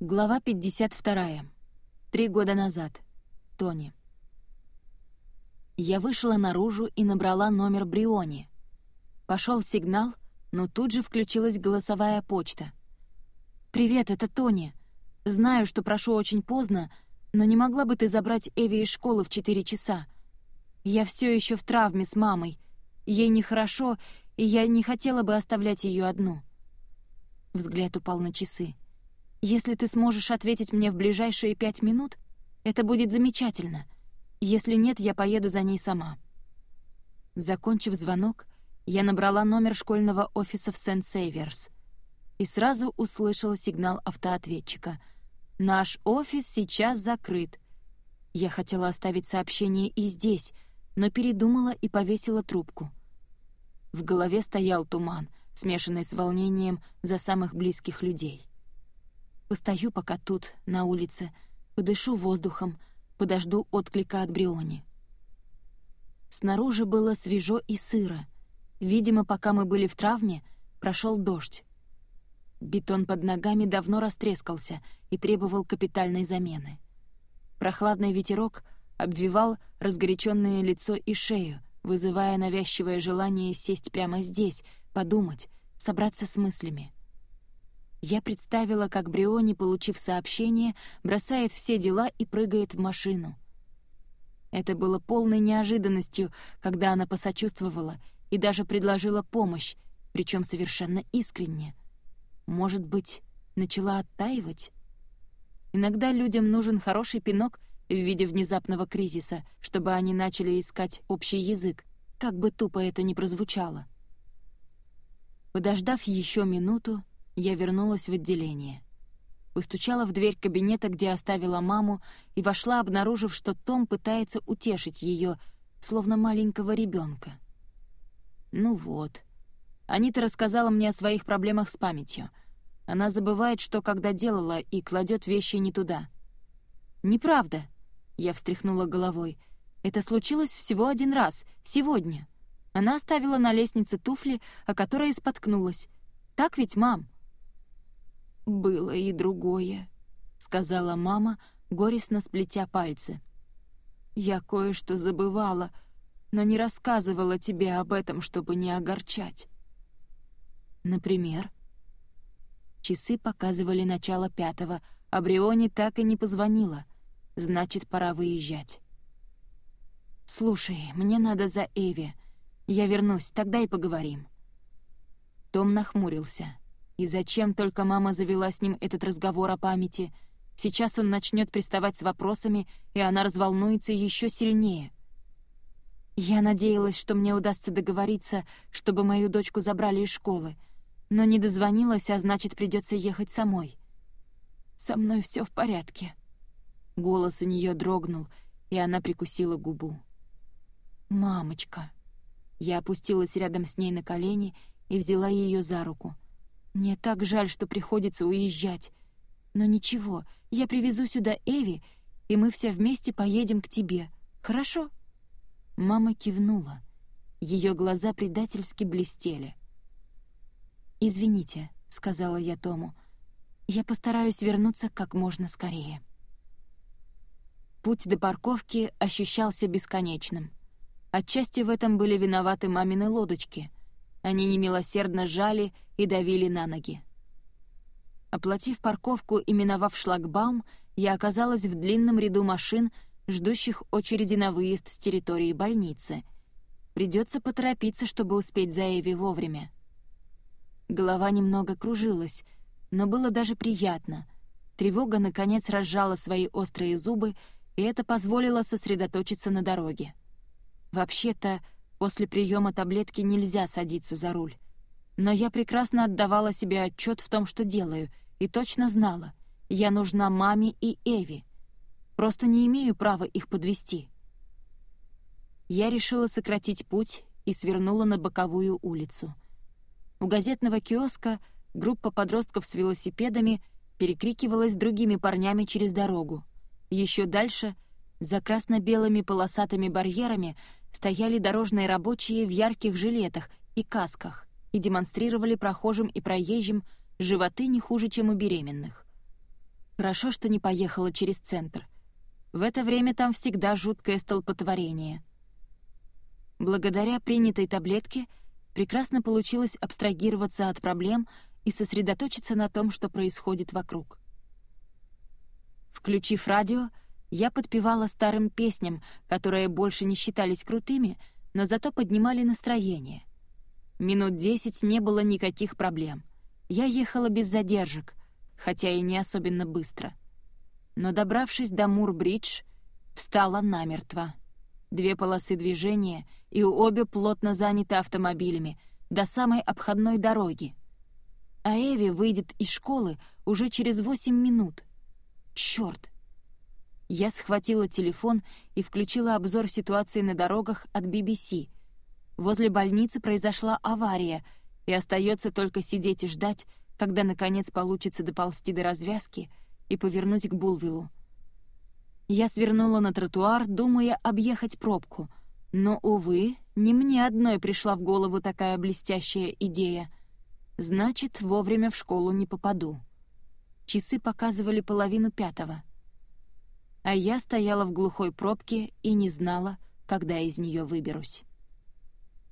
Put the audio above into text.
Глава 52. Три года назад. Тони. Я вышла наружу и набрала номер Бриони. Пошел сигнал, но тут же включилась голосовая почта. «Привет, это Тони. Знаю, что прошу очень поздно, но не могла бы ты забрать Эви из школы в 4 часа? Я все еще в травме с мамой. Ей нехорошо, и я не хотела бы оставлять ее одну». Взгляд упал на часы. Если ты сможешь ответить мне в ближайшие пять минут, это будет замечательно. Если нет, я поеду за ней сама». Закончив звонок, я набрала номер школьного офиса в Сент-Сейверс и сразу услышала сигнал автоответчика. «Наш офис сейчас закрыт». Я хотела оставить сообщение и здесь, но передумала и повесила трубку. В голове стоял туман, смешанный с волнением за самых близких людей. Постою пока тут, на улице, подышу воздухом, подожду отклика от Бриони. Снаружи было свежо и сыро. Видимо, пока мы были в травме, прошел дождь. Бетон под ногами давно растрескался и требовал капитальной замены. Прохладный ветерок обвивал разгоряченное лицо и шею, вызывая навязчивое желание сесть прямо здесь, подумать, собраться с мыслями. Я представила, как Бриони, получив сообщение, бросает все дела и прыгает в машину. Это было полной неожиданностью, когда она посочувствовала и даже предложила помощь, причем совершенно искренне. Может быть, начала оттаивать? Иногда людям нужен хороший пинок в виде внезапного кризиса, чтобы они начали искать общий язык, как бы тупо это ни прозвучало. Подождав еще минуту, я вернулась в отделение. Постучала в дверь кабинета, где оставила маму, и вошла, обнаружив, что Том пытается утешить ее, словно маленького ребенка. Ну вот. Анита рассказала мне о своих проблемах с памятью. Она забывает, что когда делала, и кладет вещи не туда. «Неправда», — я встряхнула головой. «Это случилось всего один раз, сегодня». Она оставила на лестнице туфли, о которой споткнулась. «Так ведь, мам?» «Было и другое», — сказала мама, горестно сплетя пальцы. «Я кое-что забывала, но не рассказывала тебе об этом, чтобы не огорчать». «Например?» Часы показывали начало пятого, а Бриони так и не позвонила. Значит, пора выезжать. «Слушай, мне надо за Эви. Я вернусь, тогда и поговорим». Том нахмурился. И зачем только мама завела с ним этот разговор о памяти? Сейчас он начнет приставать с вопросами, и она разволнуется еще сильнее. Я надеялась, что мне удастся договориться, чтобы мою дочку забрали из школы, но не дозвонилась, а значит, придется ехать самой. Со мной все в порядке. Голос у нее дрогнул, и она прикусила губу. «Мамочка!» Я опустилась рядом с ней на колени и взяла ее за руку — мне так жаль, что приходится уезжать. Но ничего, я привезу сюда Эви, и мы все вместе поедем к тебе. Хорошо?» Мама кивнула. Ее глаза предательски блестели. «Извините», — сказала я Тому. «Я постараюсь вернуться как можно скорее». Путь до парковки ощущался бесконечным. Отчасти в этом были виноваты мамины лодочки — они немилосердно жали и давили на ноги. Оплатив парковку и миновав шлагбаум, я оказалась в длинном ряду машин, ждущих очереди на выезд с территории больницы. Придется поторопиться, чтобы успеть за Эви вовремя. Голова немного кружилась, но было даже приятно. Тревога, наконец, разжала свои острые зубы, и это позволило сосредоточиться на дороге. Вообще-то, После приема таблетки нельзя садиться за руль. Но я прекрасно отдавала себе отчет в том, что делаю, и точно знала, я нужна маме и Эви. Просто не имею права их подвести. Я решила сократить путь и свернула на боковую улицу. У газетного киоска группа подростков с велосипедами перекрикивалась другими парнями через дорогу. Еще дальше, за красно-белыми полосатыми барьерами, стояли дорожные рабочие в ярких жилетах и касках и демонстрировали прохожим и проезжим животы не хуже, чем у беременных. Хорошо, что не поехала через центр. В это время там всегда жуткое столпотворение. Благодаря принятой таблетке прекрасно получилось абстрагироваться от проблем и сосредоточиться на том, что происходит вокруг. Включив радио, я подпевала старым песням, которые больше не считались крутыми, но зато поднимали настроение. Минут десять не было никаких проблем. Я ехала без задержек, хотя и не особенно быстро. Но, добравшись до Мур-Бридж, встала намертво. Две полосы движения, и обе плотно заняты автомобилями, до самой обходной дороги. А Эви выйдет из школы уже через восемь минут. Чёрт! Я схватила телефон и включила обзор ситуации на дорогах от BBC. Возле больницы произошла авария, и остается только сидеть и ждать, когда, наконец, получится доползти до развязки и повернуть к Булвиллу. Я свернула на тротуар, думая объехать пробку. Но, увы, не мне одной пришла в голову такая блестящая идея. Значит, вовремя в школу не попаду. Часы показывали половину пятого. А я стояла в глухой пробке и не знала, когда из нее выберусь.